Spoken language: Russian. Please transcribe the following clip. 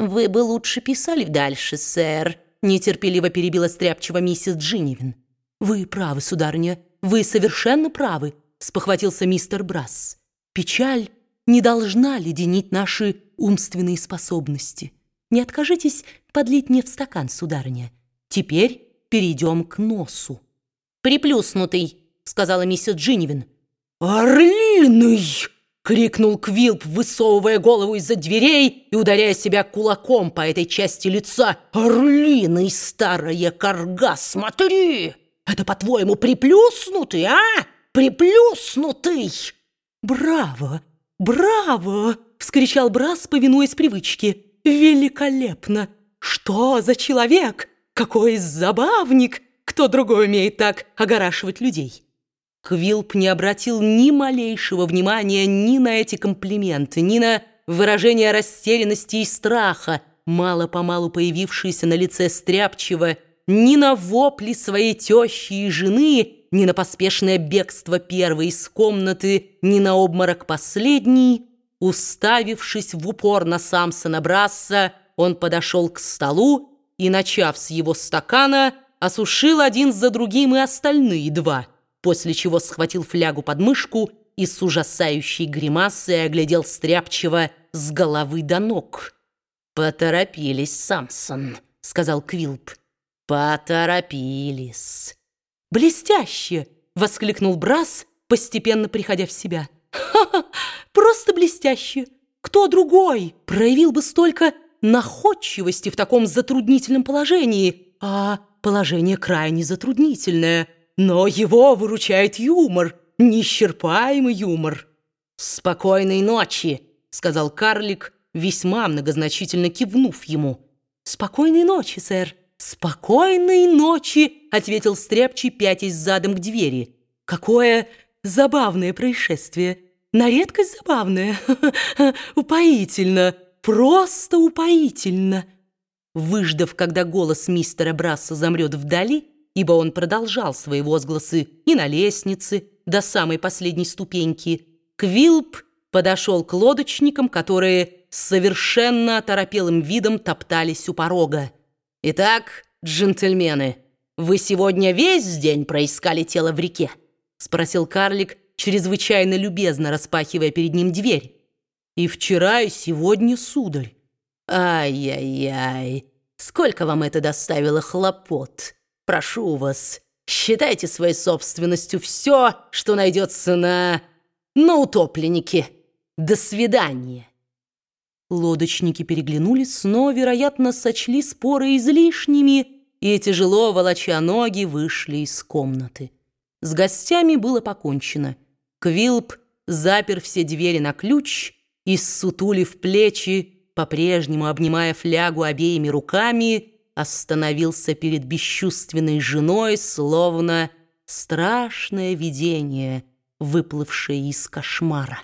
«Вы бы лучше писали дальше, сэр», — нетерпеливо перебила стряпчиво миссис Джинивин. «Вы правы, сударыня, вы совершенно правы», — спохватился мистер Брас. «Печаль не должна леденить наши умственные способности. Не откажитесь подлить мне в стакан, сударыня. Теперь перейдем к носу». «Приплюснутый», — сказала миссис Джинивин. «Орлиный!» — крикнул Квилп, высовывая голову из-за дверей и ударяя себя кулаком по этой части лица. «Орлиный, старая корга, смотри! Это, по-твоему, приплюснутый, а? Приплюснутый!» «Браво! Браво!» — вскричал Брас, повинуясь привычке. «Великолепно! Что за человек? Какой забавник! Кто другой умеет так огорашивать людей?» Квилп не обратил ни малейшего внимания ни на эти комплименты, ни на выражение растерянности и страха, мало-помалу появившиеся на лице Стряпчего, ни на вопли своей тещи и жены, ни на поспешное бегство первой из комнаты, ни на обморок последний. Уставившись в упор на Самсона Брасса, он подошел к столу и, начав с его стакана, осушил один за другим и остальные два – после чего схватил флягу под мышку и с ужасающей гримасой оглядел стряпчиво с головы до ног. «Поторопились, Самсон», — сказал Квилп. «Поторопились». «Блестяще!» — воскликнул Брас, постепенно приходя в себя. «Ха-ха! Просто блестяще! Кто другой проявил бы столько находчивости в таком затруднительном положении? А положение крайне затруднительное — но его выручает юмор, неисчерпаемый юмор. «Спокойной ночи», — сказал карлик, весьма многозначительно кивнув ему. «Спокойной ночи, сэр». «Спокойной ночи», — ответил Стряпчий, пятясь задом к двери. «Какое забавное происшествие! На редкость забавное! Упоительно! Просто упоительно!» Выждав, когда голос мистера Брасса замрет вдали, ибо он продолжал свои возгласы и на лестнице до самой последней ступеньки, Квилп подошел к лодочникам, которые с совершенно оторопелым видом топтались у порога. «Итак, джентльмены, вы сегодня весь день проискали тело в реке?» — спросил карлик, чрезвычайно любезно распахивая перед ним дверь. «И вчера, и сегодня, сударь». «Ай-яй-яй, сколько вам это доставило хлопот!» Прошу вас, считайте своей собственностью все, что найдется на... на утопленнике. До свидания. Лодочники переглянулись, но, вероятно, сочли споры излишними и, тяжело волоча ноги, вышли из комнаты. С гостями было покончено. Квилп запер все двери на ключ и, ссутулив плечи, по-прежнему обнимая флягу обеими руками, остановился перед бесчувственной женой, словно страшное видение, выплывшее из кошмара.